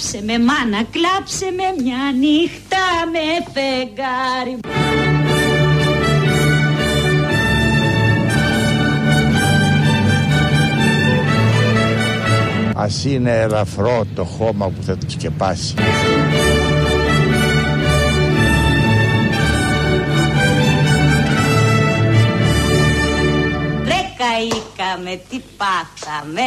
Κλάψε με μάνα, κλάψε με μια νύχτα με φεγγάρι Ας είναι ελαφρό το χώμα που θα του σκεπάσει. Ρε καήκαμε, τι πάθαμε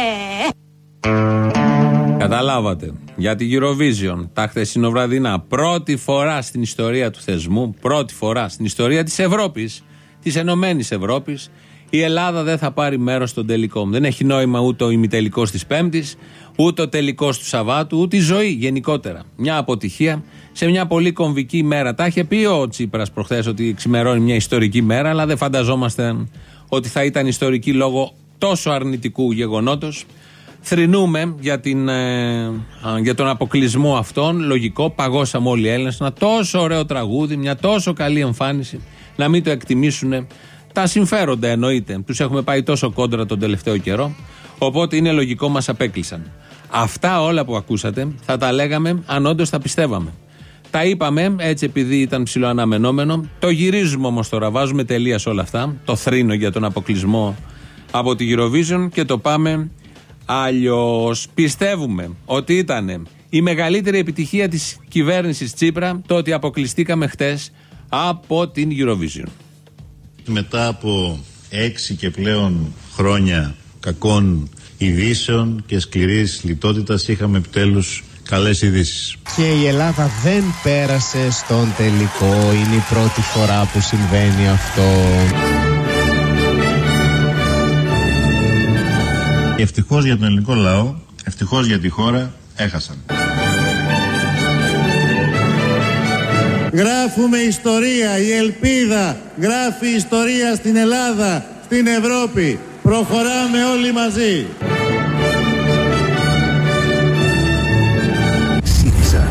Καταλάβατε. Για την Eurovision, τα χθεσινοβραδινά, πρώτη φορά στην ιστορία του θεσμού, πρώτη φορά στην ιστορία της Ευρώπης, της Ενωμένης Ευρώπης, η Ελλάδα δεν θα πάρει μέρος στον τελικό. Δεν έχει νόημα ούτε ο ημιτελικός της Πέμπτης, ούτε ο τελικός του Σαββάτου, ούτε η ζωή γενικότερα. Μια αποτυχία σε μια πολύ κομβική μέρα. Τα είχε πει ο Τσίπρας προχθές ότι ξημερώνει μια ιστορική μέρα, αλλά δεν φανταζόμαστε ότι θα ήταν ιστορική λόγω τόσο αρνητικού γεγονότος. Θρυνούμε για, την, ε, για τον αποκλεισμό αυτόν. Λογικό, παγώσαμε όλοι οι Έλληνες. Ένα τόσο ωραίο τραγούδι, μια τόσο καλή εμφάνιση. Να μην το εκτιμήσουν τα συμφέροντα εννοείται. Τους έχουμε πάει τόσο κόντρα τον τελευταίο καιρό. Οπότε είναι λογικό μας απέκλεισαν. Αυτά όλα που ακούσατε θα τα λέγαμε αν όντως τα πιστεύαμε. Τα είπαμε έτσι επειδή ήταν ψηλοαναμενόμενο. Το γυρίζουμε όμως τώρα. Βάζουμε τελεία σε όλα αυτά. Το θρύνο για τον αποκλεισμό από τη Eurovision και το πάμε αλλιώς. Πιστεύουμε ότι ήταν η μεγαλύτερη επιτυχία της κυβέρνησης Τσίπρα το ότι αποκλειστήκαμε χτες από την Eurovision μετά από έξι και πλέον χρόνια κακών ειδήσεων και σκληρής λιτότητας είχαμε επιτέλους καλές ειδήσεις. Και η Ελλάδα δεν πέρασε στον τελικό. Είναι η πρώτη φορά που συμβαίνει αυτό. Ευτυχώς για τον ελληνικό λαό, ευτυχώς για τη χώρα, έχασαν. Γράφουμε ιστορία, η ελπίδα γράφει ιστορία στην Ελλάδα, στην Ευρώπη. Προχωράμε όλοι μαζί. ΣΥΡΙΖΑ.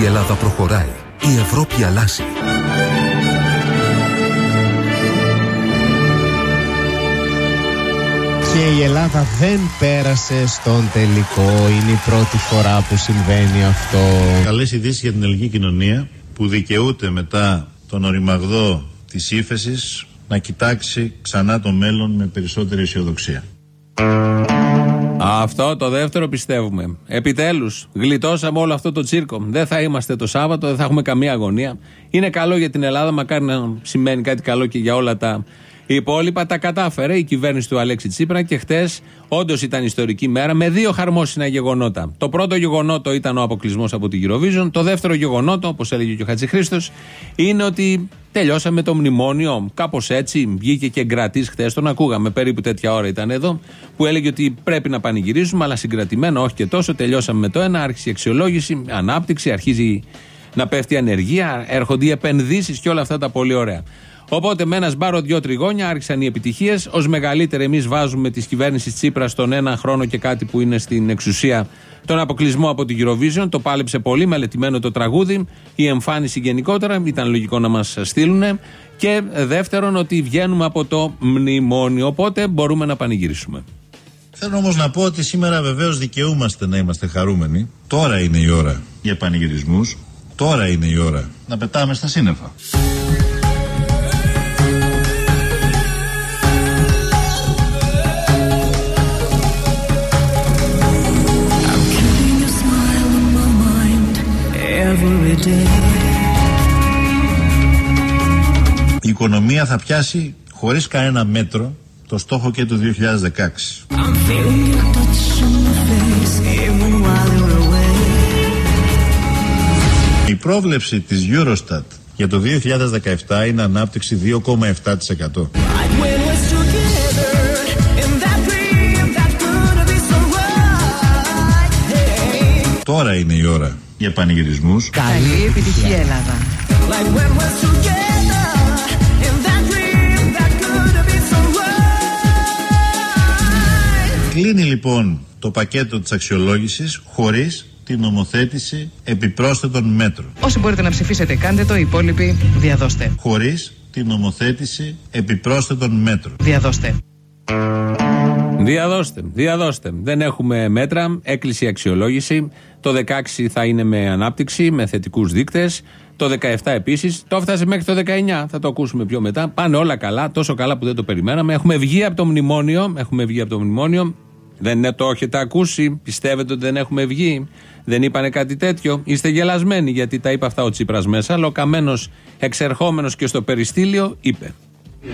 Η Ελλάδα προχωράει. Η Ευρώπη αλλάζει. Και η Ελλάδα δεν πέρασε στον τελικό. Είναι η πρώτη φορά που συμβαίνει αυτό. Καλές ειδήσεις για την ελληνική κοινωνία που δικαιούται μετά τον οριμαγδό της ύφεσης να κοιτάξει ξανά το μέλλον με περισσότερη αισιοδοξία. Αυτό το δεύτερο πιστεύουμε. Επιτέλους, γλιτώσαμε όλο αυτό το τσίρκο. Δεν θα είμαστε το Σάββατο, δεν θα έχουμε καμία αγωνία. Είναι καλό για την Ελλάδα, μακάρι να σημαίνει κάτι καλό και για όλα τα οι υπόλοιπα τα κατάφερε η κυβέρνηση του Αλέξη Τσίπρα και χτες όντως ήταν ιστορική μέρα με δύο χαρμόσυνα γεγονότα. Το πρώτο γεγονότο ήταν ο αποκλεισμός από την Eurovision. Το δεύτερο γεγονότο, όπως έλεγε και ο Χατζηχρήστος, είναι ότι τελειώσαμε το μνημόνιο. Κάπως έτσι βγήκε και εγκρατής χθε. Τον ακούγαμε περίπου τέτοια ώρα ήταν εδώ, που έλεγε ότι πρέπει να πανηγυρίσουμε, αλλά συγκρατημένο όχι και τόσο. Τελειώσαμε με το ένα, άρχισε η αξιολόγηση, ανάπτυξη, αρχίζει να πέφτει η ανεργία, έρχονται οι επενδύσεις και όλα αυτά τα πολύ ωραία. Οπότε με ένας σπάρο δυο τριγώνια άρχισαν οι επιτυχίες. Ω μεγαλύτερη, εμείς βάζουμε της κυβέρνησης Τσίπρας στον ένα χρόνο και κάτι που είναι στην εξουσία τον αποκλεισμό από την Eurovision. Το πάλεψε πολύ, μελετημένο το τραγούδι. Η εμφάνιση γενικότερα ήταν λογικό να μας στείλουν. Και δεύτερον, ότι βγαίνουμε από το μνημόνιο. Οπότε μπορούμε να πανηγυρίσουμε. Θέλω όμως να πω ότι σήμερα βεβαίως δικαιούμαστε να είμαστε χαρούμενοι. Τώρα είναι η ώρα για πανηγυρισμούς. Τώρα είναι η ώρα να πετάμε στα σύννεφα. Η οικονομία θα πιάσει χωρίς κανένα μέτρο το στόχο και του 2016. Η πρόβλεψη της Eurostat για το 2017 είναι ανάπτυξη 2,7%. Τώρα είναι η ώρα για πανηγυρισμούς. Καλή επιτυχία Ελλάδα. Κλείνει λοιπόν το πακέτο της αξιολόγησης χωρίς την νομοθέτηση επιπρόσθετων μέτρων. Όσοι μπορείτε να ψηφίσετε κάντε το, οι υπόλοιποι διαδώστε. Χωρίς την νομοθέτηση επιπρόσθετων μέτρων. Διαδώστε. Διαδώστε, διαδώστε. Δεν έχουμε μέτρα. Έκλεισε η αξιολόγηση. Το 16 θα είναι με ανάπτυξη, με θετικούς δείκτες. Το 17 επίσης. Το έφτασε μέχρι το 19. Θα το ακούσουμε πιο μετά. Πάνε όλα καλά, τόσο καλά που δεν το περιμέναμε. Έχουμε βγει από το μνημόνιο. Έχουμε βγει από το μνημόνιο. Δεν το έχετε ακούσει. Πιστεύετε ότι δεν έχουμε βγει. Δεν είπανε κάτι τέτοιο. Είστε γελασμένοι γιατί τα είπε αυτά ο Τσίπρας μέσα. Αλλά ο Καμένος εξερχόμενος και στο περιστήλιο είπε.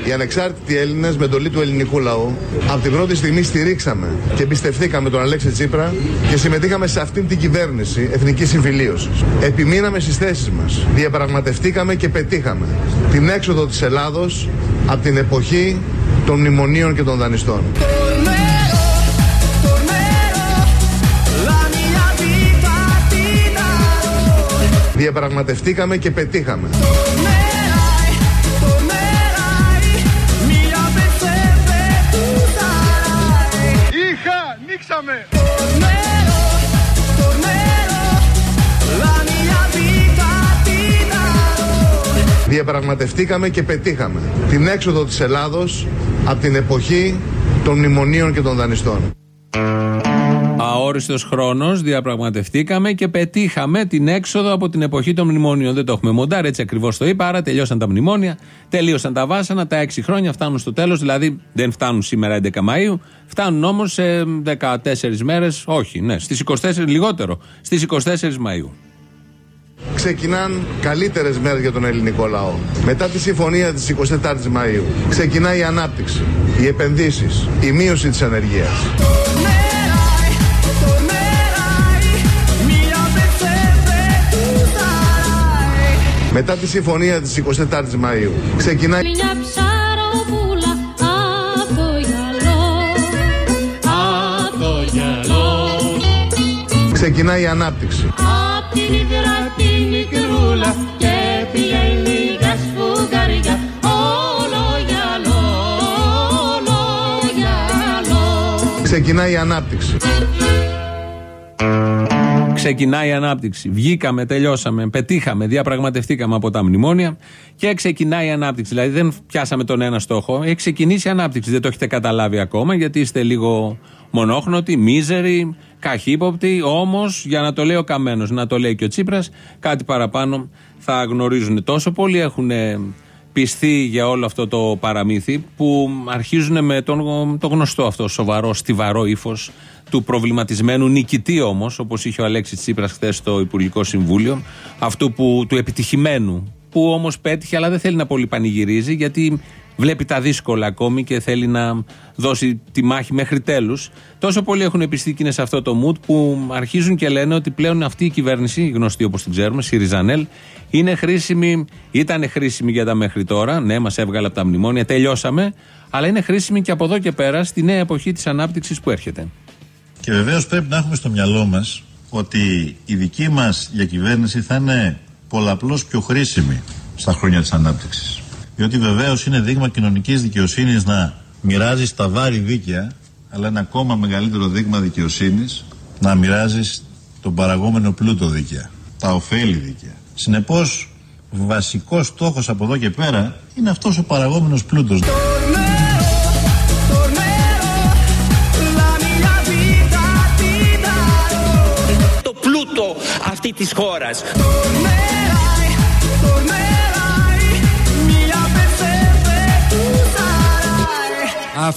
Οι ανεξάρτητοι Έλληνες με εντολή του ελληνικού λαού από την πρώτη στιγμή στηρίξαμε και εμπιστευτήκαμε τον Αλέξη Τσίπρα και συμμετείχαμε σε αυτήν την κυβέρνηση εθνικής συμφιλίωσης. Επιμείναμε στις θέσεις μας. Διαπραγματευτήκαμε και πετύχαμε την έξοδο της Ελλάδος από την εποχή των μνημονίων και των δανειστών. Διαπραγματευτήκαμε και πετύχαμε. Είχα, νίξαμε. Διαπραγματευτήκαμε και πετύχαμε την έξοδο της Ελλάδος από την εποχή των μνημονίων και των δανειστών. Αόριστος χρόνος, διαπραγματευτήκαμε και πετύχαμε την έξοδο από την εποχή των μνημονίων. Δεν το έχουμε μοντάρει, έτσι ακριβώς το είπα. Άρα τελειώσαν τα μνημόνια, τελείωσαν τα βάσανα, τα έξι χρόνια φτάνουν στο τέλος. Δηλαδή δεν φτάνουν σήμερα 11 Μαου, φτάνουν όμως σε 14 μέρες, όχι, ναι, στις 24 λιγότερο, στις 24 Μαου. Ξεκινάν καλύτερες μέρες για τον ελληνικό λαό. Μετά τη συμφωνία της 24ης Μαΐου ξεκινάει η ανάπτυξη, οι επενδύσεις, η μείωση της ανεργίας. Μετά τη συμφωνία της 24ης Μαΐου ξεκινάει Μια ψαροπούλα απ' το γυαλό ξεκινάει η ανάπτυξη. Απ' την ύδρα τη μικρούλα και πια λίγα σφουγγαριά Όλο γυαλό, όλο γυαλό Ξεκινάει η ανάπτυξη. Ξεκινάει η ανάπτυξη. Βγήκαμε, τελειώσαμε, πετύχαμε, διαπραγματευτήκαμε από τα μνημόνια και ξεκινάει η ανάπτυξη. Δηλαδή δεν πιάσαμε τον ένα στόχο. Έχει ξεκινήσει η ανάπτυξη. Δεν το έχετε καταλάβει ακόμα γιατί είστε λίγο μονόχνοτοι, μίζεροι, καχύποπτοι. Όμως, για να το λέει ο Καμένος, να το λέει και ο Τσίπρας, κάτι παραπάνω θα γνωρίζουν. Τόσο πολύ έχουν πιστεί για όλο αυτό το παραμύθι που αρχίζουν με τον, το γνωστό αυτό σοβαρό, στιβαρό ύφος του προβληματισμένου νικητή όμως, όπως είχε ο Αλέξης Τσίπρας χθες στο Υπουργικό Συμβούλιο, αυτού που, του επιτυχημένου, που όμως πέτυχε, αλλά δεν θέλει να πολύ πανηγυρίζει, γιατί βλέπει τα δύσκολα ακόμη και θέλει να δώσει τη μάχη μέχρι τέλους. Τόσο πολλοί έχουν πιστεί και είναι σε αυτό το mood που αρχίζουν και λένε ότι πλέον αυτή η κυβέρνηση, γνωστή όπως την ξέρουμε, ΣΥΡΙΖΑΝΕΛ, είναι χρήσιμη, ήταν χρήσιμη για τα μέχρι τώρα. Ναι, μας έβγαλε από τα μνημόνια, τελειώσαμε, αλλά είναι χρήσιμη και από εδώ και πέρα στη νέα εποχή της ανάπτυξης που έρχεται. Και βεβαίως πρέπει να έχουμε στο μυαλό μας ότι η δική μας διακυβέρνηση θα είναι πολλαπλώς πιο χρήσιμη στα χρόνια της ανάπτυξης. Διότι βεβαίως είναι δείγμα κοινωνικής δικαιοσύνης να μοιράζεις τα βάρη δίκαια, αλλά ένα ακόμα μεγαλύτερο δείγμα δικαιοσύνης να μοιράζεις τον παραγόμενο πλούτο δίκαια, τα ωφέλη δίκαια. Συνεπώς, βασικός στόχος από εδώ και πέρα είναι αυτός ο παραγόμενος πλούτος. το πλούτο αυτή της χώρας.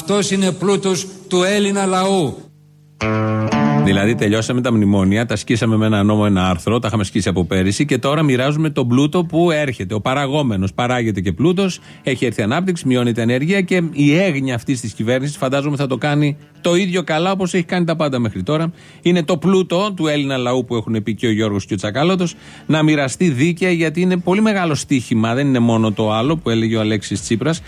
Αυτός είναι πλούτος του Έλληνα λαού. Δηλαδή, τελειώσαμε τα μνημόνια, τα σκίσαμε με ένα νόμο, ένα άρθρο, τα είχαμε σκίσει από πέρυσι και τώρα μοιράζουμε τον πλούτο που έρχεται. Ο παραγόμενος παράγεται και πλούτος, έχει έρθει ανάπτυξη, μειώνεται ενέργεια και η έγνοια αυτής της κυβέρνησης φαντάζομαι θα το κάνει το ίδιο καλά όπως έχει κάνει τα πάντα μέχρι τώρα. Είναι το πλούτο του Έλληνα λαού που έχουν πει και ο Γιώργος και ο Τσακάλωτος να μοιραστεί δίκαια γιατί είναι πολύ μεγάλο στίχημα. Δεν είναι μόνο το άλλο που έλεγε ο Αλέξης Τσίπρας.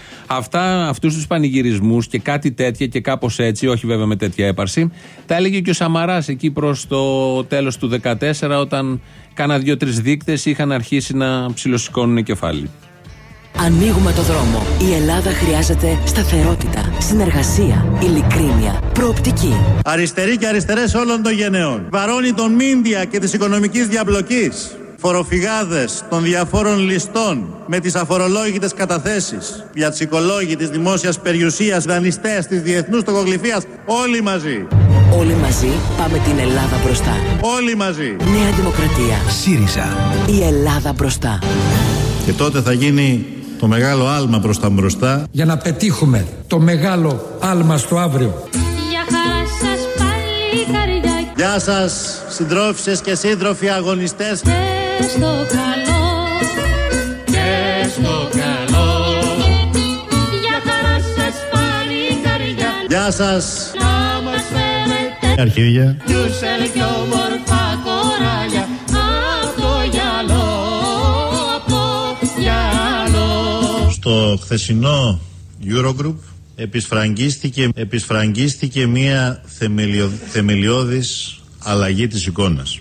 Αυτούς τους πανηγυρισμούς και κάτι τέτοια και κάπως έτσι, όχι βέβαια με τέτοια έπαρση, τα έλεγε και ο Σαμαράς εκεί προς το τέλος του 2014 όταν κάνα δύο-τρεις δείκτες είχαν αρχίσει να ψηλοσηκώνουν κεφάλι. Ανοίγουμε το δρόμο. Η Ελλάδα χρειάζεται σταθερότητα, συνεργασία, ειλικρίνεια, προοπτική. Αριστεροί και αριστερές όλων των γενεών. Βαρώνει των μίντια και της οικονομικής διαπλοκής. φοροφυγάδες των διαφόρων ληστών με τις αφορολόγητες καταθέσεις, πιατσικολόγοι της δημόσιας περιουσίας, δανειστές της διεθνούς τοκογλυφίας, όλοι μαζί. Όλοι μαζί πάμε την Ελλάδα μπροστά. Όλοι μαζί. Νέα Δημοκρατία. ΣΥΡΙΖΑ. Η Ελλάδα μπροστά. Και τότε θα γίνει το μεγάλο άλμα προς τα μπροστά. Για να πετύχουμε το μεγάλο άλμα στο αύριο. Για χαρά σας πάλι καρδιά Γεια σας συντρόφισσες και σύντροφοι αγωνιστές. και στο καλό Και στο καλό. Για χαρά σας πάλι καρδιά Γεια σας να μας φέρετε αρχίδια. Γιούσελ και Στο χθεσινό Eurogroup επισφραγγίστηκε, επισφραγγίστηκε μια θεμελιο, θεμελιώδης αλλαγή της εικόνας.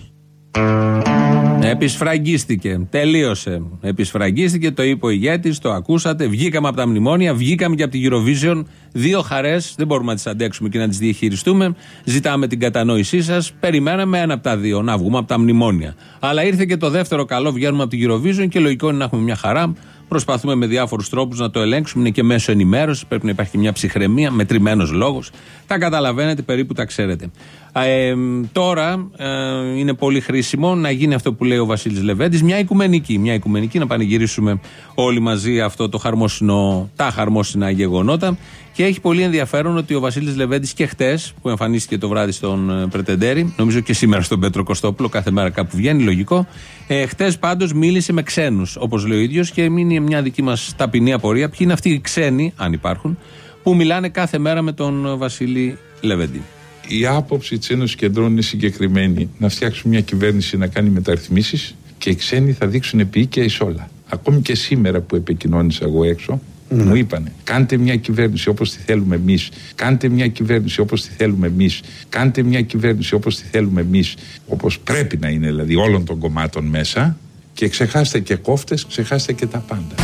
Επισφραγγίστηκε. Τελείωσε. Επισφραγγίστηκε, το είπε ο ηγέτης, το ακούσατε. Βγήκαμε από τα μνημόνια, βγήκαμε και από την Eurovision. Δύο χαρές, δεν μπορούμε να τις αντέξουμε και να τις διαχειριστούμε. Ζητάμε την κατανόησή σας. Περιμέναμε ένα από τα δύο, να βγούμε από τα μνημόνια. Αλλά ήρθε και το δεύτερο καλό, βγαίνουμε από την Eurovision και λογικό είναι να έχουμε μια χαρά. Προσπαθούμε με διάφορους τρόπους να το ελέγξουμε. Είναι και μέσω ενημέρωσης. Πρέπει να υπάρχει και μια ψυχραιμία, μετρημένος λόγος. Τα καταλαβαίνετε, περίπου τα ξέρετε. Ε, τώρα ε, είναι πολύ χρήσιμο να γίνει αυτό που λέει ο Βασίλης Λεβέντης, μια οικουμενική. Μια οικουμενική να πανηγυρίσουμε όλοι μαζί αυτό το χαρμόσυνο, τα χαρμόσυνα γεγονότα. Και έχει πολύ ενδιαφέρον ότι ο Βασίλης Λεβέντης και χτες, που εμφανίστηκε το βράδυ στον ε, Πρετεντέρη, νομίζω και σήμερα στον Πέτρο Κωστόπουλο, κάθε μέρα κάπου βγαίνει, λογικό. Ε, χτες πάντως μίλησε με ξένους, όπως λέει ο ίδιος, και μείνει μια δική μας ταπεινή απορία. Ποιοι είναι αυτοί οι ξένοι, αν υπάρχουν, που μιλάνε κάθε μέρα με τον Βασίλη Λεβέντη. Η άποψη της Ένωσης Κεντρών είναι συγκεκριμένη. Να φτιάξουν μια κυβέρνηση να κάνει μεταρρυθμίσεις και οι ξένοι θα δείξουν επίοικια εις όλα. Ακόμη και σήμερα που επικοινώνησα εγώ έξω, μου είπανε κάντε μια κυβέρνηση όπως τη θέλουμε εμείς. Κάντε μια κυβέρνηση όπως τη θέλουμε εμείς. Κάντε μια κυβέρνηση όπως τη θέλουμε εμείς όπως πρέπει να είναι δηλαδή όλων των κομμάτων μέσα. Και ξεχάστε και κόφτες, ξεχάστε και τα πάντα.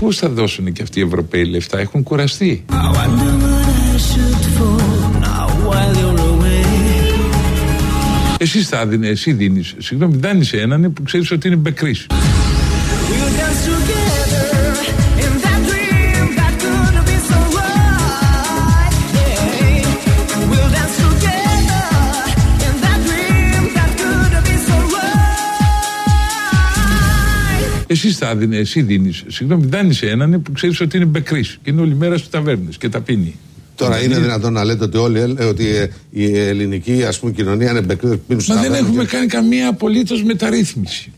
Πώς θα δώσουν και αυτοί οι Ευρωπαίοι λεφτά, έχουν κουραστεί. Εσύ θα δίνεις, εσύ δίνεις, συγγνώμη, δάνεις έναν που ξέρεις ότι είναι μπεκρής. Εσύ θα δίνεις, εσύ δίνεις, συγγνώμη, δάνεις έναν που ξέρεις ότι είναι μπεκρής. Και είναι όλη μέρα στις ταβέρνες και τα πίνει. Τώρα είναι δυνατόν να λέτε ότι, όλοι, ε, ότι ε, η ελληνική ας πούμε, κοινωνία είναι μπεκρή που πίνουν Μα δεν ταβέρνες έχουμε και- κάνει καμία απολύτως μεταρρύθμιση.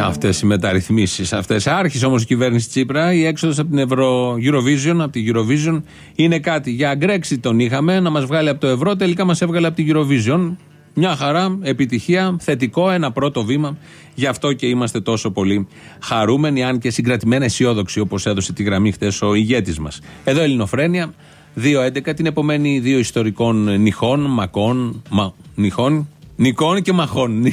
Αυτές οι μεταρρυθμίσεις. Αυτές. Άρχισε όμως η κυβέρνηση Τσίπρα. Η έξοδος από την Ευρω... Eurovision, από την Eurovision, είναι κάτι. Για Brexit τον είχαμε να μας βγάλει από το ευρώ. Τελικά μας έβγαλε από την Eurovision. Μια χαρά, επιτυχία, θετικό, ένα πρώτο βήμα. Γι' αυτό και είμαστε τόσο πολύ χαρούμενοι, αν και συγκρατημένα αισιόδοξοι, όπως έδωσε τη γραμμή χθε ο ηγέτης μας. Εδώ Ελληνοφρένια, 2.11, την επομένη δύο ιστορικών νυχών, μακών, μα, νυχών, Νικών και μαχών.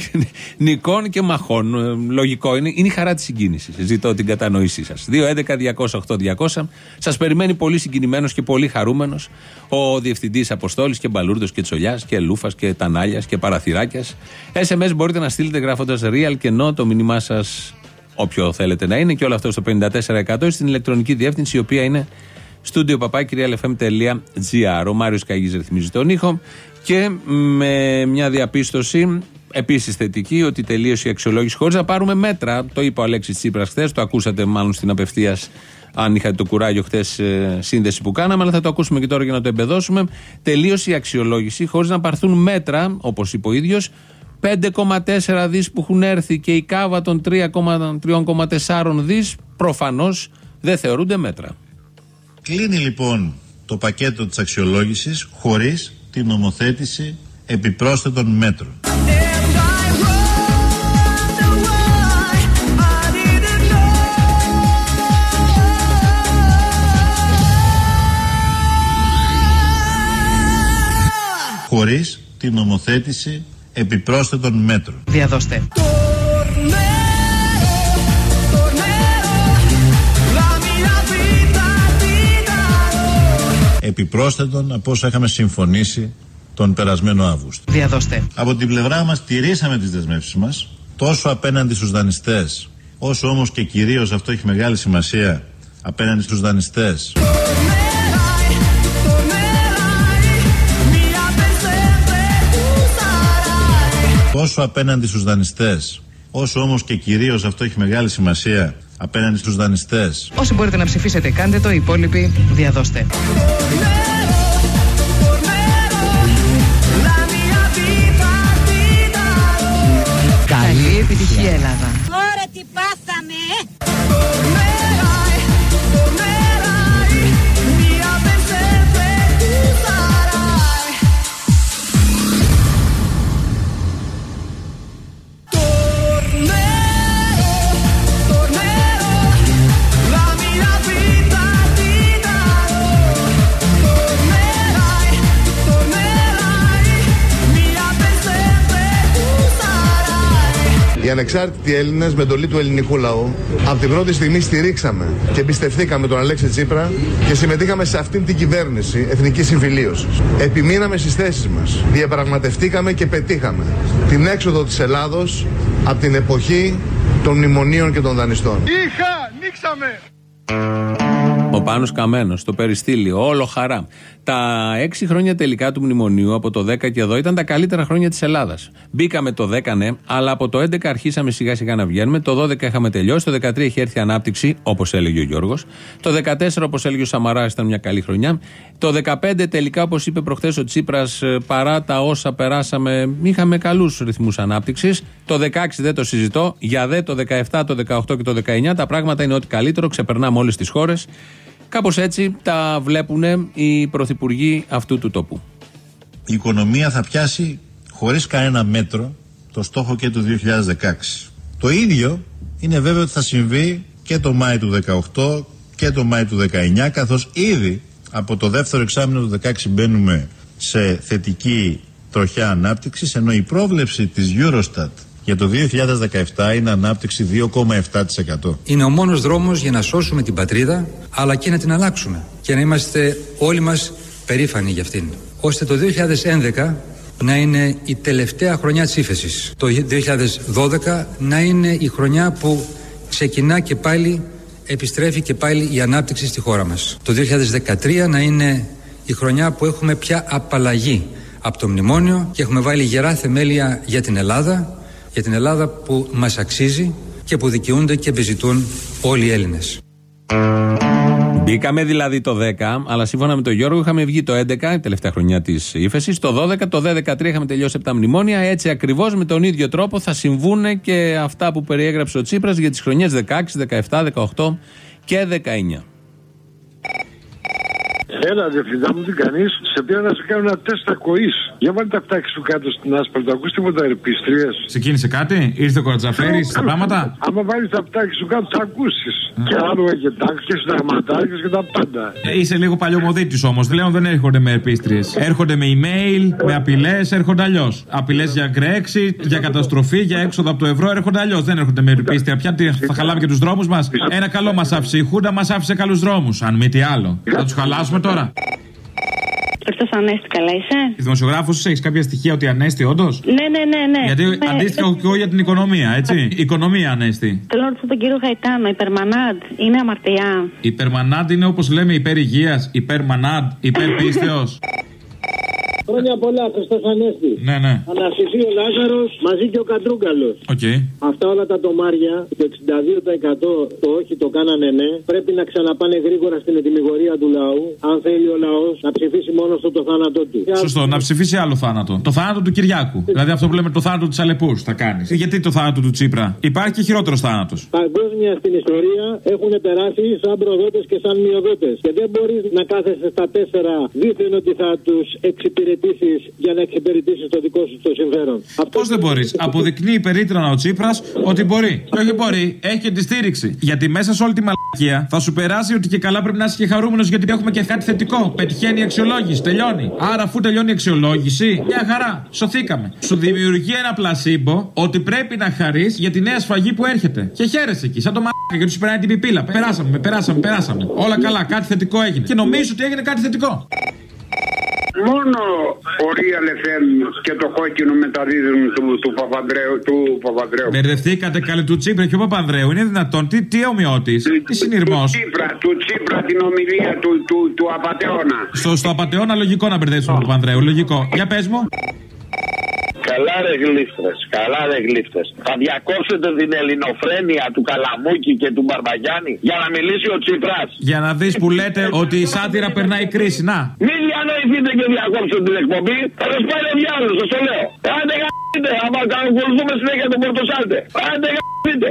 Νικών και μαχών. Ε, Λογικό είναι. Είναι η χαρά της συγκίνησης. Ζητώ την κατανόησή σας. 2.11.208.200. Σας περιμένει πολύ συγκινημένος και πολύ χαρούμενος ο διευθυντής Αποστόλης και Μπαλούρδος και Τσολιάς και Λούφας και Τανάλιας και Παραθυράκιας. SMS μπορείτε να στείλετε γράφοντας real και no το μήνυμά σας όποιο θέλετε να είναι και όλο αυτό στο 54% στην ηλεκτρονική διεύθυνση η οποία είναι στούντιο παπάκυριαλεφm.gr. Ο Μάριος Καγής ρυθμίζει τον ήχο και με μια διαπίστωση επίσης θετική ότι τελείωσε η αξιολόγηση χωρίς να πάρουμε μέτρα. Το είπε ο Αλέξης Τσίπρας χθες, το ακούσατε μάλλον στην απευθείας. Αν είχατε το κουράγιο χθες σύνδεση που κάναμε, αλλά θα το ακούσουμε και τώρα για να το εμπεδώσουμε. Τελείωσε η αξιολόγηση χωρίς να πάρθουν μέτρα, όπως είπε ο ίδιος, 5,4 δις που έχουν έρθει και η κάβα των 3,4 δις προφανώς δεν θεωρούνται μέτρα. Κλείνει λοιπόν το πακέτο της αξιολόγησης χωρίς την νομοθέτηση επιπρόσθετων μέτρων. Χωρίς την νομοθέτηση επιπρόσθετων μέτρων. Διαδώστε. Επιπρόσθετον από όσα είχαμε συμφωνήσει τον περασμένο Αύγουστο. Διαδώστε. Από την πλευρά μας τηρήσαμε τις δεσμεύσεις μας τόσο απέναντι στους δανειστές όσο όμως και κυρίως αυτό έχει μεγάλη σημασία απέναντι στους δανειστές τόσο απέναντι στους δανειστές όσο όμως και κυρίως αυτό έχει μεγάλη σημασία απέναντι στους δανειστές Όσοι μπορείτε να ψηφίσετε, κάντε το. Οι υπόλοιποι, διαδώστε. Καλή επιτυχία, Ελλάδας. Ανεξάρτητοι Έλληνες με εντολή του ελληνικού λαού από την πρώτη στιγμή στηρίξαμε και εμπιστευθήκαμε τον Αλέξη Τσίπρα και συμμετείχαμε σε αυτήν την κυβέρνηση εθνικής συμφιλίωσης. Επιμείναμε στις θέσεις μας. Διαπραγματευτήκαμε και πετύχαμε την έξοδο της Ελλάδος από την εποχή των μνημονίων και των δανειστών. Είχα, νίξαμε. Ο Πάνος Καμένος, το περιστήλιο, όλο χαρά. Τα έξι χρόνια τελικά του μνημονίου από το 10 και εδώ ήταν τα καλύτερα χρόνια της Ελλάδας. Μπήκαμε το 10, ναι, αλλά από το 11 αρχίσαμε σιγά σιγά να βγαίνουμε. Το 12 είχαμε τελειώσει. Το 13 είχε έρθει ανάπτυξη, όπως έλεγε ο Γιώργος. Το 14, όπως έλεγε ο Σαμαρά, ήταν μια καλή χρονιά. Το 15 τελικά, όπως είπε προχθές ο Τσίπρας, παρά τα όσα περάσαμε, είχαμε καλούς ρυθμούς ανάπτυξης. Το 16 δεν το συζητώ. Για δε το 17, το 18 και το 19 τα πράγματα είναι ό,τι καλύτερο. Ξεπερνάμε όλες τις χώρες. Κάπως έτσι τα βλέπουν οι πρωθυπουργοί αυτού του τόπου. Η οικονομία θα πιάσει χωρίς κανένα μέτρο το στόχο και του 2016. Το ίδιο είναι βέβαιο ότι θα συμβεί και το Μάη του 2018 και το Μάη του 2019 καθώς ήδη από το δεύτερο εξάμεινο του 2016 μπαίνουμε σε θετική τροχιά ανάπτυξης ενώ η πρόβλεψη της Eurostat για το 2017 είναι ανάπτυξη 2,7%. Είναι ο μόνος δρόμος για να σώσουμε την πατρίδα, αλλά και να την αλλάξουμε. Και να είμαστε όλοι μας περήφανοι για αυτήν. Ώστε το 2011 να είναι η τελευταία χρονιά της ύφεσης. Το 2012 να είναι η χρονιά που ξεκινά και πάλι, επιστρέφει και πάλι η ανάπτυξη στη χώρα μας. Το 2013 να είναι η χρονιά που έχουμε πια απαλλαγή από το μνημόνιο και έχουμε βάλει γερά θεμέλια για την Ελλάδα για την Ελλάδα που μας αξίζει και που δικαιούνται και επιζητούν όλοι οι Έλληνες. Μπήκαμε δηλαδή το 10, αλλά σύμφωνα με τον Γιώργο είχαμε βγει το 11, η τελευταία χρονιά της ύφεσης. Το 12, το 13 είχαμε τελειώσει από τα μνημόνια. Έτσι ακριβώς με τον ίδιο τρόπο θα συμβούν και αυτά που περιέγραψε ο Τσίπρας για τις χρονιές 16, 17, 18 και 19. Έλα, διευθυντά μου, τι κάνει. Σε πήρα να σε κάνω ένα τεστ ακοής. Για βάλει τα φτάξεις σου κάτω στην άσπρα. Το ακούς τίποτα ερπίστριε. Ξεκίνησε κάτι, ήρθε ο Κορατζαφέρης στα πράγματα. Άμα βάλεις τα φτάξεις σου κάτω, θα ακούσεις. Και άλλο και τάξη και συνταγματάρχε και τα πάντα. Ε, είσαι λίγο παλιωμοδίτης όμως. Λέω δεν έρχονται με ερπίστριε. Έρχονται με email, με απειλές, έρχονται αλλιώς. Απειλές για Brexit, για καταστροφή, για έξοδο από το ευρώ έρχονται αλλιώς. Δεν έρχονται με ερπίστρια. Πια τι, θα χαλάμε και τους δρόμους μας. Ένα καλό μας άφησε η Χούντα, μας άφησε καλούς δρόμους. Αν μη τι άλλο. Θα τους χαλάσουμε τώρα. Αυτός Ανέστη, καλά είσαι; Η δημοσιογράφος έχεις κάποια στοιχεία ότι Ανέστη, όντως; Ναι, ναι, ναι, ναι. Γιατί ναι, αντίστοιχα ναι. και εγώ για την οικονομία, έτσι. Οικονομία, Ανέστη. Θέλω να ρωτήσω τον κύριο Γαϊτάνο, υπερμανάντ είναι αμαρτία. Υπερμανάντ είναι όπως λέμε υπέρ υγείας, υπερμανάντ, υπέρ πίστεω. Χρόνια πολλά, Χριστός Ανέστη. Ναι, ναι. Αναστηθεί ο Λάζαρος μαζί και ο Κατρούγκαλο. Οκ. Αυτά όλα τα τομάρια, το 62% το όχι το κάνανε ναι, πρέπει να ξαναπάνε γρήγορα στην ετοιμιγορία του λαού. Αν θέλει ο λαός να ψηφίσει μόνο στο το θάνατό του. Σωστό, να ψηφίσει άλλο θάνατο. Το θάνατο του Κυριάκου. Δηλαδή αυτό που λέμε το θάνατο της Αλεπούς θα κάνεις. Γιατί το θάνατο του Τσίπρα; Υπάρχει και χειρότερος θάνατος. Παγκόσμια στην ιστορία έχουν περάσει σαν προδότες και σαν μειοδότες. Και δεν μπορείς να κάθεσαι στα τέσσερα δίθεν ότι θα τους εξυπηρετήσει για να εξυπηρετήσεις το δικό σου το συμφέρον. Πώς δεν μπορείς; Αποδεικνύει περίτρανα ο Τσίπρας ότι μπορεί. Και όχι μπορεί, έχει και τη στήριξη. Γιατί μέσα σε όλη τη μαλακία θα σου περάσει ότι και καλά πρέπει να είσαι και χαρούμενος γιατί έχουμε και κάτι θετικό. Πετυχαίνει η αξιολόγηση, τελειώνει. Άρα, αφού τελειώνει η αξιολόγηση, μια χαρά. Σωθήκαμε. Σου δημιουργεί ένα πλασίμπο ότι πρέπει να χαρείς για τη νέα σφαγή που έρχεται. Και χαίρεσαι εκεί, σαν το μαλάκα γιατί σου περνάει την πιπίλα. Περάσαμε, περάσαμε, περάσαμε. Όλα καλά, κάτι θετικό έγινε. Και νομίζω ότι έγινε κάτι θετικό. Μόνο ο Real FM και το κόκκινο μεταδίδουν του, του Παπανδρέου. Του Παπανδρέου. Μπερδευτήκατε καλή του Τσίπρα και ο Παπανδρέου. Είναι δυνατόν. Τι, τι ομοιότης; Τι συνειρμός; Του Τσίπρα, του Τσίπρα την ομιλία του, του, του Απατεώνα. Στο, στο απαταιώνα λογικό να μπερδέψουμε τον Παπανδρέου. Λογικό. Για πες μου. Καλά ρε γλύφτες, καλά ρε γλύφτες. Θα διακόψετε την ελληνοφρένεια του Καλαμούκη και του Μπαρμπαγιάννη για να μιλήσει ο Τσίπρας. Για να δεις που λέτε ότι η σάτυρα περνάει κρίση. Να. Μην διανοηθείτε και διακόψετε την εκπομπή, θα σας πάει ο διάλογος, σας το λέω. Άντε γα***τε, άμα ακολουθούμε συνέχεια τον Πορτοσάλτε. Άντε γα***τε.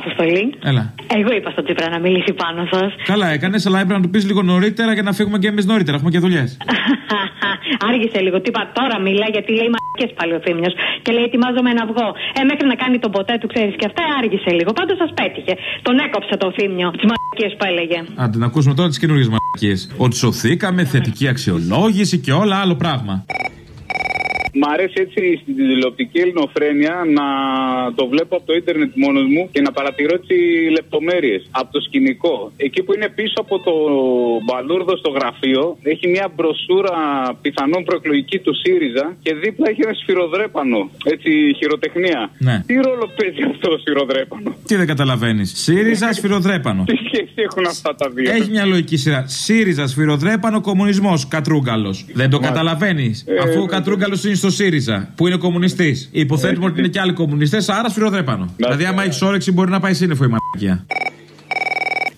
Αποστολή. Έλα. Εγώ είπα στον Τσίπρα να μιλήσει πάνω σας. Καλά έκανες, αλλά έπρεπε να του πεις λίγο νωρίτερα για να φύγουμε και εμείς νωρίτερα. Έχουμε και δουλειές. Άργησε λίγο. Τι είπα τώρα, μιλά γιατί λέει μαρκέ πάλι ο Θήμιος και λέει ετοιμάζομαι να βγω. Ε, μέχρι να κάνει τον ποτέ του, ξέρεις και αυτά, άργησε λίγο. Πάντως σας πέτυχε. Τον έκοψε το Θήμιο τις μαρκέ που έλεγε. Άντε να ακούσουμε τώρα τις καινούργιες μαρκίε. Ότι σωθήκαμε, θετική αξιολόγηση και όλα άλλο πράγμα. Μ' αρέσει έτσι στην τηλεοπτική ελληνοφρένεια να το βλέπω από το ίντερνετ μόνος μου και να παρατηρώ τι λεπτομέρειες από το σκηνικό. Εκεί που είναι πίσω από το μπαλούρδο στο γραφείο, έχει μια μπροσούρα πιθανόν προεκλογική του ΣΥΡΙΖΑ και δίπλα έχει ένα σφυροδρέπανο. Έτσι, χειροτεχνία. Ναι. Τι ρόλο παίζει αυτό το σφυροδρέπανο; Τι δεν καταλαβαίνεις. ΣΥΡΙΖΑ σφυροδρέπανο. Τι σχέση έχουν αυτά τα δύο; Έχει μια λογική σειρά. ΣΥΡΙΖΑ σφυροδρέπανο, κομμουνισμός, κατρούγκαλος. Δεν το καταλαβαίνεις. Ε, Αφού ο ναι. κατρούγκαλος είναι στο ΣΥΡΙΖΑ, που είναι κομμουνιστής. Υποθέτουμε ότι είναι και άλλοι κομμουνιστές, άρα σφυροδρέπανο. Δηλαδή, άμα έχεις όρεξη, μπορεί να πάει σύννεφο η μαλακία.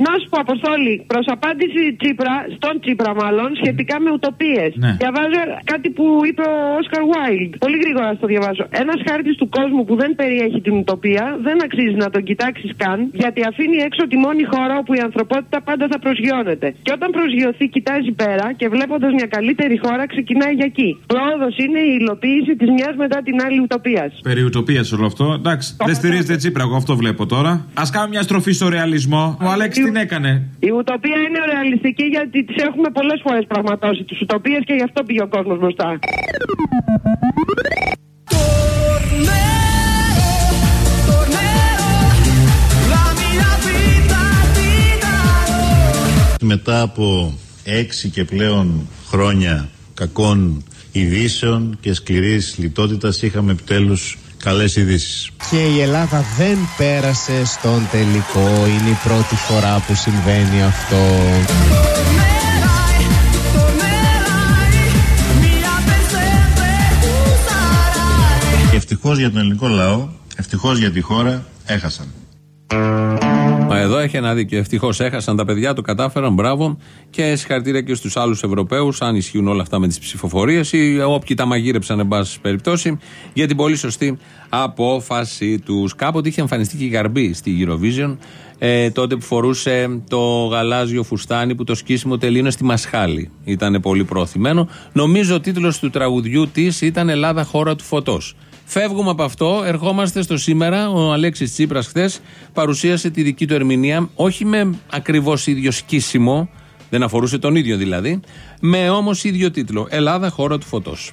Να σου πω, Αποστόλη, προς απάντηση Τσίπρα, στον Τσίπρα μάλλον, σχετικά με ουτοπίες. Ναι. Διαβάζω κάτι που είπε ο Όσκαρ Βάιλντ. Πολύ γρήγορα στο διαβάζω. Ένας χάρτης του κόσμου που δεν περιέχει την ουτοπία δεν αξίζει να τον κοιτάξεις καν, γιατί αφήνει έξω τη μόνη χώρα όπου η ανθρωπότητα πάντα θα προσγειώνεται. Και όταν προσγειωθεί, κοιτάζει πέρα και βλέποντας μια καλύτερη χώρα, ξεκινάει για εκεί. Πρόοδος είναι η υλοποίηση της μιας μετά την άλλη ουτοπίας. Περί ουτοπίας όλο αυτό. Εντάξει, δεν στηρίζεται Τσίπρα, εγώ αυτό βλέπω τώρα. Α κάνουμε μια στροφή στο ρεαλισμό. Ο Αλέξης την έκανε. Η ουτοπία είναι ρεαλιστική γιατί τις έχουμε πολλές φορές πραγματώσει τις ουτοπίες και γι' αυτό πήγε ο κόσμος μπροστά. Μετά από έξι και πλέον χρόνια κακών ειδήσεων και σκληρής λιτότητας είχαμε επιτέλους καλές ειδήσεις. Και η Ελλάδα δεν πέρασε στον τελικό. Είναι η πρώτη φορά που συμβαίνει αυτό. Και ευτυχώς για τον ελληνικό λαό, ευτυχώς για τη χώρα, έχασαν. Μα εδώ έχει ένα δίκιο. Ευτυχώς έχασαν τα παιδιά, το κατάφεραν, μπράβο. Και συγχαρητήρια και στους άλλους Ευρωπαίους, αν ισχύουν όλα αυτά με τις ψηφοφορίες ή όποιοι τα μαγείρεψαν, εν πάση περιπτώσει, για την πολύ σωστή απόφαση τους. Κάποτε είχε εμφανιστεί και η Γαρμπή στη Eurovision, ε, τότε που φορούσε το γαλάζιο φουστάνι που το σκίσιμο τελείωνε στη Μασχάλη. Ήταν πολύ προωθημένο. Νομίζω ο τίτλος του τραγουδιού της ήταν Ελλάδα, χώρα του φωτός. Φεύγουμε από αυτό, ερχόμαστε στο σήμερα. Ο Αλέξης Τσίπρας χθες παρουσίασε τη δική του ερμηνεία, όχι με ακριβώς ίδιο σκίσιμο, δεν αφορούσε τον ίδιο δηλαδή, με όμως ίδιο τίτλο. Ελλάδα, χώρα του φωτός.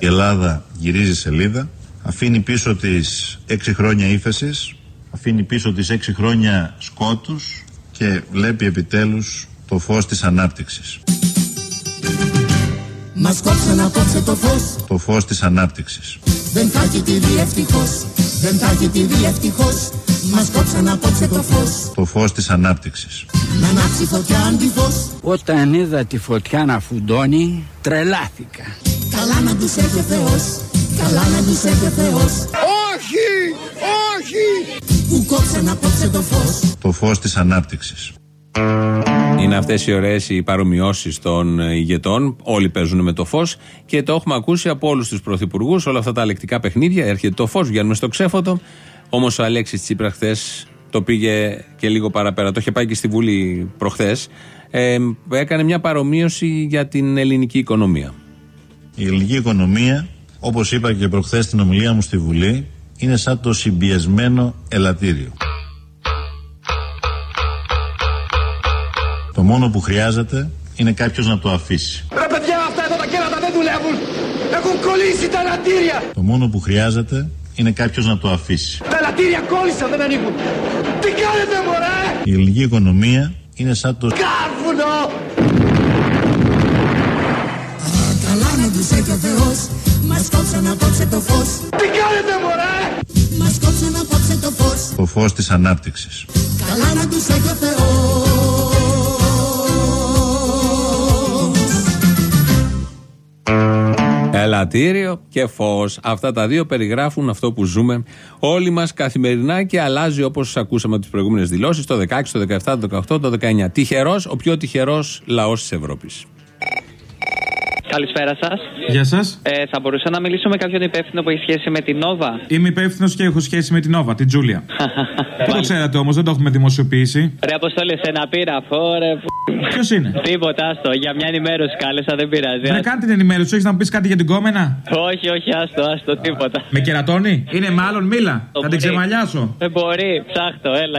Η Ελλάδα γυρίζει σελίδα, αφήνει πίσω τις έξι χρόνια ύφεσης, αφήνει πίσω τις έξι χρόνια σκότους και βλέπει επιτέλους το φως της ανάπτυξης. Μας κόψαν απόψε το φως Το φως της ανάπτυξης. Δεν θα έχει τη δει ευτυχώς Δεν θα έχει τη δει ευτυχώς Μας κόψαν απόψε το φως Το φως της ανάπτυξης. Να ανάψει φωτιά αντιφως Όταν είδα τη φωτιά να φουντώνει, τρελάθηκα. Καλά να τους έχει ο Θεός Καλά να τους έχει ο Θεός Όχι! Όχι! Που κόψαν απόψε το φως Το φως της ανάπτυξης. Είναι αυτές οι ωραίες οι παρομοιώσεις των ε, ηγετών. Όλοι παίζουν με το φως και το έχουμε ακούσει από όλους τους πρωθυπουργούς. Όλα αυτά τα λεκτικά παιχνίδια. Έρχεται το φως, βγαίνουμε στο ξέφωτο. Όμως ο Αλέξης Τσίπρα χθες το πήγε και λίγο παραπέρα. Το είχε πάει και στη Βουλή προχθές. Ε, έκανε μια παρομοίωση για την ελληνική οικονομία. Η ελληνική οικονομία, όπως είπα και προχθές στην ομιλία μου στη Βουλή, είναι σαν το συμπιεσμένο ελαττήριο. Το μόνο που χρειάζεται είναι κάποιος να το αφήσει. Ρε παιδιά, αυτά εδώ τα κέρατα δεν δουλεύουν. Έχουν κολλήσει τα λατήρια. Το μόνο που χρειάζεται είναι κάποιος να το αφήσει. Τα λατήρια κόλλησαν, δεν ανοίγουν. Τι κάνετε, μωρέ! Η ελληνική οικονομία είναι σαν το... Κάρβουνο! Καλά να τους έχει ο Θεός Μας κόψαν απόψε το φως Τι κάνετε, μωρέ! Φως το φως της ανάπτυξης. Καλά να τους έχει ο Θεός Ελαττήριο και φως. Αυτά τα δύο περιγράφουν αυτό που ζούμε όλοι μας καθημερινά και αλλάζει όπως ακούσαμε από τις προηγούμενες δηλώσεις το 16, το 17, το 18, το 19. Τυχερός, ο πιο τυχερός λαός της Ευρώπης. Καλησπέρα σας. Γεια σας. Ε, θα μπορούσα να μιλήσω με κάποιον υπεύθυνο που έχει σχέση με την Νόβα. Είμαι υπεύθυνος και έχω σχέση με την Νόβα, την Τζούλια. Δεν το ξέρατε όμως, δεν το έχουμε δημοσιοποιήσει. Ρε Αποστόλη, σε ένα πείραφο, ρε. Ποιος είναι; Τίποτα, άστο. Για μια ενημέρωση κάλεσα, δεν πειράζει. Δεν κάνει την ενημέρωση, έχεις να μου πεις κάτι για την κόμενα; Όχι, όχι, άστο, άστο, τίποτα. Με κερατώνει; Είναι μάλλον μίλα. Θα την ξεμαλιάσω. Δεν μπορεί, ψάχτο, έλα.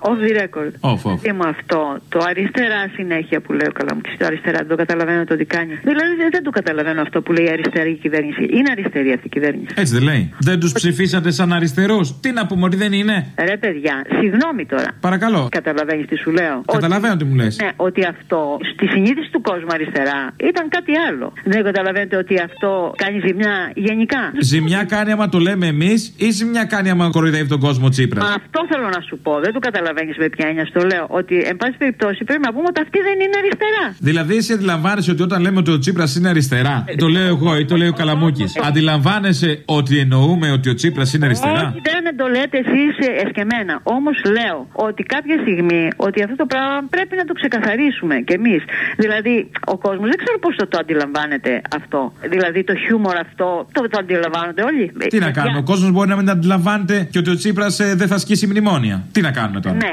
Off the record. Off, off. Και με αυτό το αριστερά συνέχεια που λέω καλά μου και το αριστερά δεν το καταλαβαίνω το τι κάνει. Δηλαδή δεν, δεν το καταλαβαίνω αυτό που λέει η αριστερή κυβέρνηση. Είναι αριστερή αυτή η κυβέρνηση. Έτσι δεν λέει. Δεν τους ψηφίσατε σαν αριστερούς. Τι να πούμε, ότι δεν είναι; Ρε παιδιά, συγγνώμη τώρα. Παρακαλώ. Καταλαβαίνεις τι σου λέω. Καταλαβαίνω τι μου λες. Ναι, ότι αυτό στη συνείδηση του κόσμου αριστερά ήταν κάτι άλλο. Δεν καταλαβαίνετε ότι αυτό κάνει ζημιά γενικά; Ζημιά κάνει άμα το λέμε εμείς ή ζημιά κάνει άμα κοροϊδεύει τον κόσμο Τσίπρας; Μα αυτό θέλω να σου πω. Δεν το καταλαβαίνει με ποια έννοια στο λέω. Ότι, εν πάση περιπτώσει, πρέπει να πούμε ότι αυτή δεν είναι αριστερά. Δηλαδή, εσύ αντιλαμβάνεσαι ότι όταν λέμε ότι ο Τσίπρα είναι αριστερά, το λέω εγώ ή το λέει ο Καλαμούκη, αντιλαμβάνεσαι ότι εννοούμε ότι ο Τσίπρα είναι αριστερά. Όχι, δεν το λέτε εσεί εσκεμένα. Όμω λέω ότι κάποια στιγμή ότι αυτό το πράγμα πρέπει να το ξεκαθαρίσουμε κι εμεί. Δηλαδή, ο κόσμο δεν ξέρω πώ το, το αντιλαμβάνεται αυτό. Δηλαδή, το χιούμορ αυτό το, το αντιλαμβάνονται όλοι. Τι να κάνουμε, ο κόσμο μπορεί να μην αντιλαμβάνεται και ότι ο Τσίπρα ε, δεν θα σκίσει μνημόνια. Τι να κάνουμε τώρα. Ναι.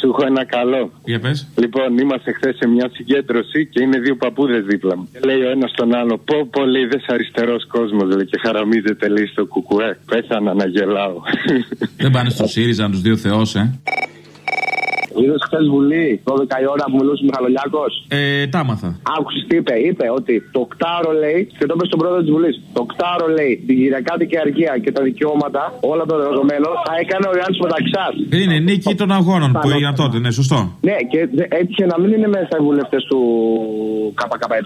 Σου έχω ένα καλό. Για πες. Λοιπόν, είμαστε χθες σε μια συγκέντρωση και είναι δύο παππούδες δίπλα μου. Και λέει ο ένας στον άλλο, Πω, πω, λέει, δες αριστερός κόσμος, λέει, και χαραμίζεται, λέει, στο κουκουέ. Πέθανα να γελάω. Δεν πάνε στο ΣΥΡΙΖΑ τους δύο θεός, ε. Είδες χθες Βουλή, 12 η ώρα που μιλούσε ο Μιχαλολιάκος; Ε, τα άμαθα. Άκουσες τι είπε. Είπε ότι το κτάρο λέει, και το είπε στον πρόεδρο της Βουλής, το κτάρο λέει την γυναικάτικη αργία και τα δικαιώματα, όλα το δεδομένο, θα έκανε ο Ιωάννης Μεταξά. Είναι νίκη των αγώνων που έγιναν τότε, ναι, σωστό. Ναι, και δε- έτυχε να μην είναι μέσα οι βουλευτές του ΚΚΕ.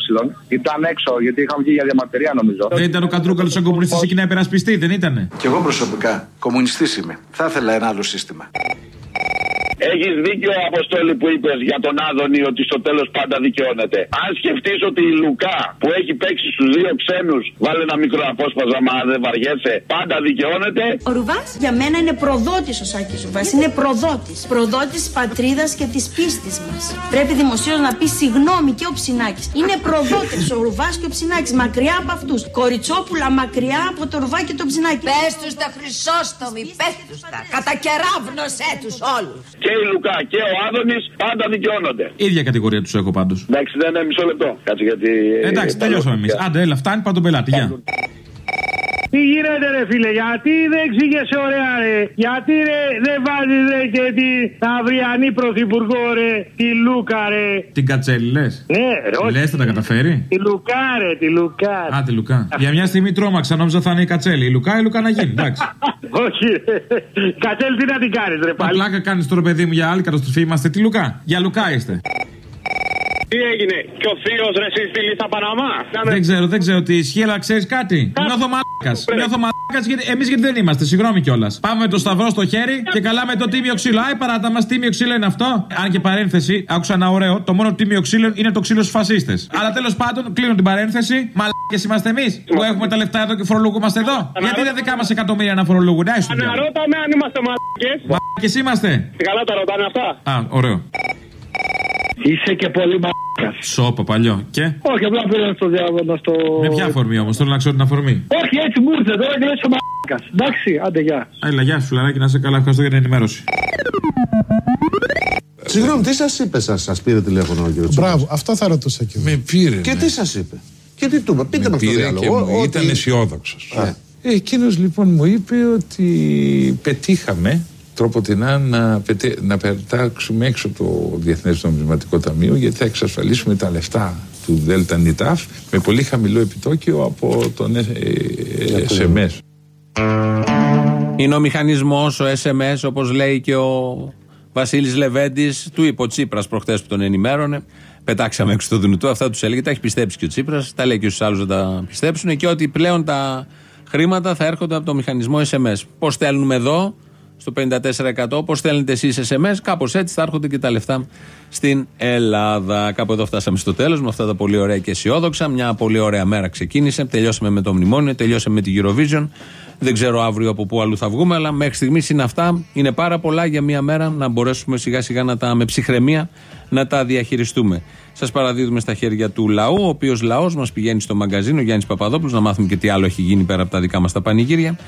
Ήταν έξω, γιατί είχαν βγει για διαμαρτυρία νομίζω. Δεν ήταν ο Καντρούκαλος ο κομμουνιστής εκεί να υπερασπιστεί, δεν ήτανε; Κι εγώ προσωπικά κομμουνιστής είμαι. Θα ήθελα ένα άλλο σύστημα. Έχεις δίκιο, Αποστόλη, που είπες για τον Άδωνη ότι στο τέλος πάντα δικαιώνεται. Αν σκεφτείς ότι η Λουκά που έχει παίξει στους δύο ξένους, βάλε ένα μικρό απόσπασμα, μα δεν βαριέσαι, πάντα δικαιώνεται. Ο Ρουβάς για μένα είναι προδότης ο Σάκης Ρουβάς. Είναι προδότης. Προδότης τη πατρίδας και της πίστης μας. Πρέπει δημοσίως να πει συγγνώμη και ο Ψινάκης. Είναι προδότε ο Ρουβάς και ο Ψινάκης. Μακριά από αυτούς. Κοριτσόπουλα μακριά από το Ρουβά και το Ψινάκη. Πες τους τα Χρυσόστομοι, πες τους τα. Κατακεράβνωσέ τους όλους. Και η Λουκά και ο Άδωνης πάντα δικαιώνονται. ίδια κατηγορία τους έχω πάντως. Εντάξει, δεν είναι μισό λεπτό. Κάτσε γιατί. Εντάξει, τελειώσαμε εμείς. Άντε, έλα, φτάνει, πάμε τον πελάτη. Γεια. Τι γίνεται ρε φίλε, γιατί δεν εξήγεσαι ωραία ρε, γιατί ρε δεν βάζεις ρε και την αυριανή πρωθυπουργό ρε, τη Λούκα ρε; Την κατσέλη λες; Ναι ρε, όχι. Λες, θα τα καταφέρει; Τη Λουκά ρε, τη Λουκά. Α, τη Λουκά. Για μια στιγμή τρόμαξα, νόμιζα θα είναι η κατσέλη. Η Λουκά, η Λουκά να γίνει, εντάξει. όχι ρε, Κατέλ τι να την κάνεις ρε Μα πάλι. πλάκα κάνεις τώρα, παιδί μου, για άλλη καταστροφή. Είμαστε τη Λουκά; Για Λουκά είστε. Τι έγινε, και ο θείος ρε εσύ στη λίστα Παναμά; Δεν ξέρω, δεν ξέρω τι ισχύει, αλλά ξέρεις κάτι; Νιώθω μαλάκας. Νιώθω μαλάκας γιατί εμείς γιατί δεν είμαστε, συγγνώμη κιόλας. Πάμε με το σταυρό στο χέρι και καλά με το τίμιο ξύλο. Άι παράτα μας, τίμιο ξύλο είναι αυτό. Αν και παρένθεση, άκουσα ένα ωραίο, το μόνο τίμιο ξύλο είναι το ξύλο στους φασίστες. Αλλά τέλος πάντων, κλείνω την παρένθεση. Μαλάκες είμαστε εμείς που έχουμε τα λεφτά εδώ και φορολογούμαστε εδώ. Γιατί είναι δικά μα εκατομμύρια να φορολογούν. Άι σου διάλογο. Αναρώταμε αν είμαστε μαλακέ. Μαλάκες είμαστε. Καλά τα ρωτάνε αυτά. Α, ωραίο. Είσαι και πολύ μαλάκα. Σόπα παλιό. Και; Όχι, απλά πήρα να στο διάβολο να στο. Με ποια αφορμή όμως, θέλω να ξέρω την αφορμή. Όχι, έτσι μου ήρθε τώρα και λες ο μαλάκας. Εντάξει, άντε γεια. Έλα, γεια σου, φιλαράκι, να είσαι καλά. Ευχαριστώ για την ενημέρωση. Συγγνώμη, τι σας είπε, σας σας πήρε τηλέφωνο ο κύριος Τσίπρας; Μπράβο, αυτό θα ρωτούσα και εγώ. Με πήρε. Και ναι. τι σας είπε; Και τι του είπε; Πείτε Με μα το πήρε διάλογο. και μου ότι- ήταν αισιόδοξος. Α. Εκείνος λοιπόν μου είπε ότι πετύχαμε τρόποτινά να, πετέ, να πετάξουμε έξω το Διεθνές Νομισματικό Ταμείο γιατί θα εξασφαλίσουμε τα λεφτά του Δέλτα Νιτάφ με πολύ χαμηλό επιτόκιο από τον ε, ε, SMS. Είναι ο μηχανισμός, ο SMS, όπως λέει και ο Βασίλης Λεβέντης, του είπε ο Τσίπρας προχθές που τον ενημέρωνε. Πετάξαμε έξω το Δουνουτού, αυτά τους έλεγε. Τα έχει πιστέψει και ο Τσίπρας, τα λέει και στου άλλους να τα πιστέψουν και ότι πλέον τα χρήματα θα έρχονται από το μηχανισμό SMS. Πώς στέλνουμε εδώ, στο 54%, πώ στέλνετε εσείς SMS, κάπως έτσι θα έρχονται και τα λεφτά στην Ελλάδα. Κάπου εδώ φτάσαμε στο τέλος με αυτά τα πολύ ωραία και αισιόδοξα. Μια πολύ ωραία μέρα ξεκίνησε. Τελειώσαμε με το μνημόνιο, τελειώσαμε με τη Eurovision. Δεν ξέρω αύριο από πού αλλού θα βγούμε, αλλά μέχρι στιγμής είναι αυτά. Είναι πάρα πολλά για μια μέρα να μπορέσουμε σιγά σιγά να τα με ψυχραιμία να τα διαχειριστούμε. Σας παραδίδουμε στα χέρια του λαού, ο οποίος λαός μας πηγαίνει στο μαγκαζίνο Γιάννης Παπαδόπουλος να μάθουμε και τι άλλο έχει γίνει πέρα από τα δικά μας τα πανηγύρια.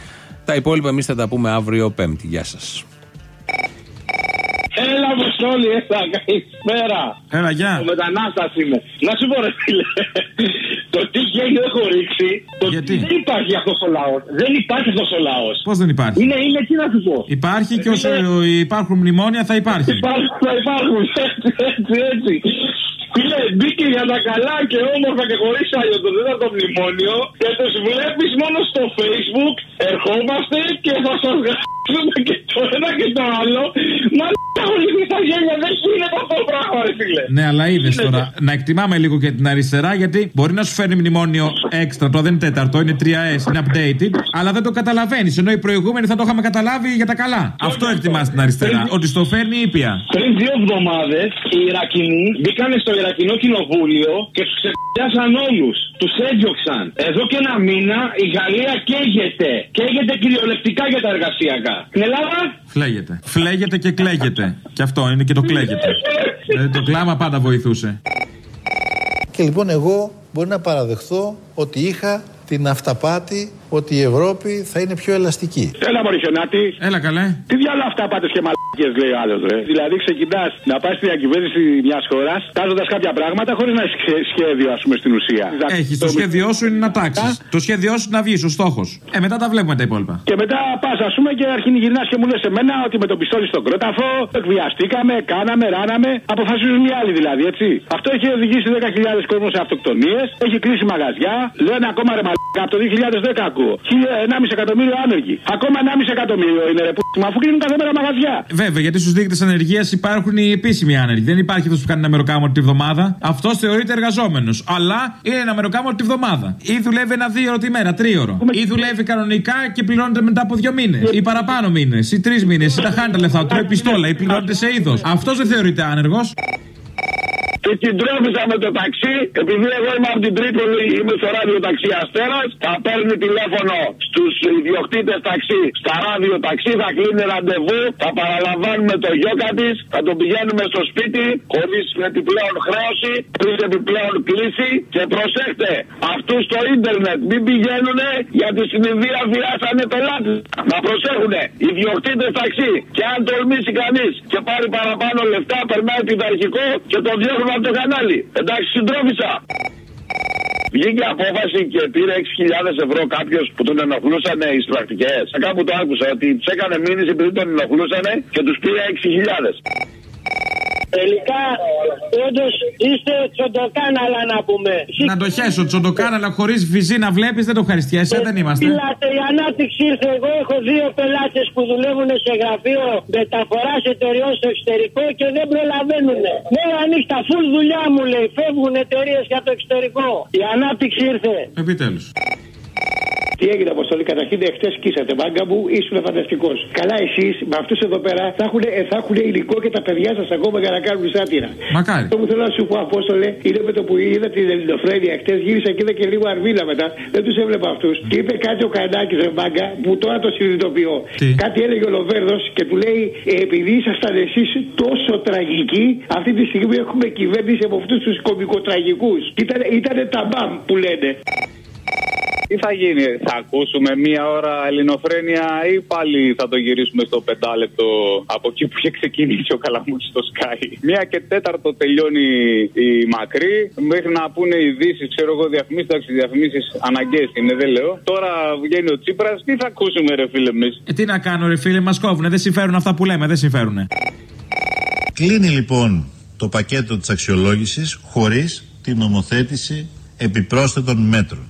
Τα υπόλοιπα εμείς θα τα πούμε αύριο Πέμπτη. Γεια σας. Έλα, Αποστόλη, έλα, καλησπέρα. Έλα, γεια. Ο μετανάστας είμαι. Να σου πω, ρε φίλε. Το τι γέλιο έχω ρίξει. Το Γιατί; Δεν υπάρχει αυτός ο λαός. Δεν υπάρχει αυτός ο λαός. Πώς δεν υπάρχει; Είναι, είναι, τι να σου πω. Υπάρχει και όσο υπάρχουν μνημόνια θα υπάρχει. Υπάρχουν, θα υπάρχουν. Έτσι, έτσι, έτσι. Φίλε, μπήκε για τα καλά και όμορφα και χωρίς άλλο το τέταρτο μνημόνιο και τους βλέπεις μόνο στο facebook. Ερχόμαστε και θα σας γράψουμε και το ένα και το άλλο. Μα όλοι τα γέλια δεν γίνεται αυτό το πράγμα, ρε φίλε. Ναι, αλλά είδες τώρα. Να εκτιμάμε λίγο και την αριστερά γιατί μπορεί να σου φέρνει μνημόνιο έξτρα. Το δεν είναι τέταρτο, είναι 3S, είναι updated. Αλλά δεν το καταλαβαίνεις. Ενώ οι προηγούμενοι θα το είχαμε καταλάβει για τα καλά. Αυτό εκτιμάς την αριστερά. Ότι στο φέρνει ήπια. Πριν δύο εβδομάδες οι Ιρακινοί μπήκαν στο Ιρακινό κοινοβούλιο και τους ξεπιάσαν όλους. Τους έδιωξαν. Εδώ και ένα μήνα η Γαλλία καίγεται. Καίγεται κυριολεκτικά για τα εργασιακά. Στην Ελλάδα; Φλέγεται. Φλέγεται και κλαίγεται. Και αυτό είναι και το κλαίγεται. Δηλαδή το κλάμα πάντα βοηθούσε. Και λοιπόν εγώ μπορεί να παραδεχθώ ότι είχα την αυταπάτη ότι η Ευρώπη θα είναι πιο ελαστική. Έλα, Μωριχιονάτη. Έλα, καλέ. Τι διάλογο αυτά πάτε και μαλακίες, λέει ο άλλος, ρε. Δηλαδή, ξεκινάς να πας στη διακυβέρνηση μιας χώρας, τάζοντας κάποια πράγματα χωρίς να έχει σχέδιο, ας πούμε, στην ουσία. Έχεις το σχέδιό σου είναι να τάξεις. Το σχέδιό σου να βγεις, ο στόχος. Ε, μετά τα βλέπουμε τα υπόλοιπα. Και μετά πας, ας πούμε, και αρχίνη γυρνάς και μου λες σε μένα ότι με το πιστόλι στον κρόταφο εκβιαστήκαμε, κάναμε, ράναμε. Αποφασίζουν οι άλλοι δηλαδή, έτσι. Αυτό έχει οδηγήσει 10.000 κόσμο σε αυτοκτονίες, έχει κλείσει μαγαζιά. Λένε ακόμα ρε μαλάκα από το 2010 ακούω. 1,5 εκατομμύριο άνεργοι. Ακόμα 1,5 εκατομμύριο είναι ρε που αφού κλείνουν κάθε μέρα μαγαζιά. Βέβαια, γιατί στους δείκτες ανεργίας υπάρχουν οι επίσημοι άνεργοι. Δεν υπάρχει αυτός που κάνει ένα μεροκάμο τη βδομάδα. Αυτός θεωρείται εργαζόμενος. Αλλά είναι ένα μεροκάμο τη βδομάδα. Ή δουλεύει ένα δύο τη μέρα, τρίωρο. Ή δουλεύει κανονικά και πληρώνεται μετά από δύο μήνες. Ή παραπάνω μήνες. Ή τρεις μήνες. Ή τα χάνει τα λεφτά. Τρώει πιστόλα. Ή πληρώνεται σε είδος. Αυτός δεν θεωρείται άνεργος. Και την τρόφισα με το ταξί, επειδή εγώ είμαι από την Τρίπολη, είμαι στο ράδιο ταξί Αστέρας, θα παίρνει τηλέφωνο στους ιδιοκτήτες ταξί, στα ράδιο ταξί, θα κλείνει ραντεβού, θα παραλαμβάνουμε το γιόκα της, θα τον πηγαίνουμε στο σπίτι, χωρίς επιπλέον χρέωση, χωρίς επιπλέον κλίση. Και προσέχτε, αυτού στο ίντερνετ μην πηγαίνουν γιατί στην Ινδία βιάσανε πελάτε. Να προσέχουν, ιδιοκτήτες ταξί. Και αν τολμήσει κανείς και πάρει παραπάνω λεφτά, περνάει πειθαρχικό και τον διώχνουν από το κανάλι. Εντάξει, συντρόφισα. Βγήκε απόφαση και πήρε 6.000 ευρώ κάποιος που τον ενοχλούσαν οι πρακτικέ. Κάπου το άκουσα ότι τους έκανε μήνυση επειδή τον ενοχλούσαν και τους πήρε 6.000. Τελικά, όντως είστε τσοντοκάναλα να πούμε. Να το χέσω, τσοντοκάναλα χωρίς βυζί να βλέπεις δεν το ευχαριστιέσαι, δεν είμαστε. Μιλάτε, η ανάπτυξη ήρθε. Εγώ έχω δύο πελάτες που δουλεύουν σε γραφείο μεταφορά εταιριών στο εξωτερικό και δεν προλαβαίνουν. Μέρα νύχτα, φουλ δουλειά μου λέει. Φεύγουν εταιρείες για το εξωτερικό. Η ανάπτυξη ήρθε. Επιτέλους. Τι έγινε, Αποστολή, καταρχήν εχθές σκίσατε μάγκα μου, ήσουν φανταστικός. Καλά, εσείς με αυτούς εδώ πέρα θα έχουν, θα έχουν υλικό και τα παιδιά σας ακόμα για να κάνουν σάτυρα. Μακάρι. Αυτό που θέλω να σου πω, Απόστολε, είναι με το που είδα την Ελληνοφρένεια χτε, γύρισα και είδα και λίγο αρβίλα μετά. Δεν τους έβλεπα αυτούς. Και είπε κάτι ο Κανάκη, ρε μάγκα, που τώρα το συνειδητοποιώ. Κάτι έλεγε ο Λοβέρδος και του λέει, «Ε, επειδή ήσασταν εσείς τόσο τραγικοί, αυτή τη στιγμή έχουμε κυβέρνηση από αυτούς τους κομικοτραγικούς. Ήταν, ήτανε τα μπαμ που λένε. Τι θα γίνει, θα ακούσουμε μία ώρα ελληνοφρένεια ή πάλι θα το γυρίσουμε στο πεντάλεπτο από εκεί που είχε ξεκινήσει ο Καλαμούκη στο Sky; Μία και τέταρτο τελειώνει η μακρύ, μέχρι να πούνε ειδήσεις, ξέρω εγώ, διαφημίσεις, εντάξει, διαφημίσεις αναγκαίες είναι, δεν λέω. Τώρα βγαίνει ο Τσίπρας, τι θα ακούσουμε, ρε φίλε, εμείς; Ε, τι να κάνω, ρε φίλε, μας κόβουνε. Δεν συμφέρουν αυτά που λέμε, δεν συμφέρουν. Κλείνει λοιπόν το πακέτο της αξιολόγησης χωρίς την νομοθέτηση επιπρόσθετων μέτρων.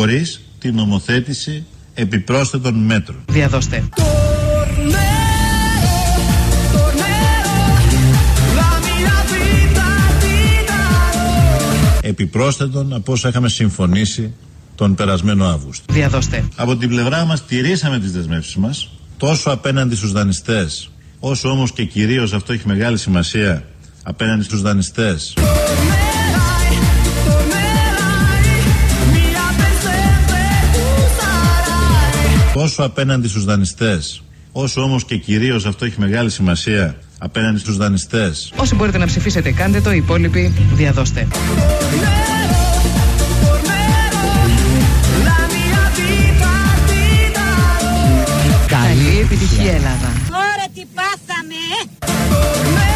Χωρίς την νομοθέτηση επιπρόσθετων μέτρων. Διαδώστε. Επιπρόσθετων από όσα είχαμε συμφωνήσει τον περασμένο Αύγουστο. Διαδώστε. Από την πλευρά μας τηρήσαμε τις δεσμεύσεις μας τόσο απέναντι στους δανειστές όσο όμως και κυρίως αυτό έχει μεγάλη σημασία απέναντι στους δανειστές. Τόσο απέναντι στους δανειστές όσο όμως και κυρίως αυτό έχει μεγάλη σημασία απέναντι στους δανειστές. Όσοι μπορείτε να ψηφίσετε, κάντε το. Οι υπόλοιποι, διαδώστε. Καλή επιτυχία, Ελλάδα. Τώρα τι πάθαμε, ε!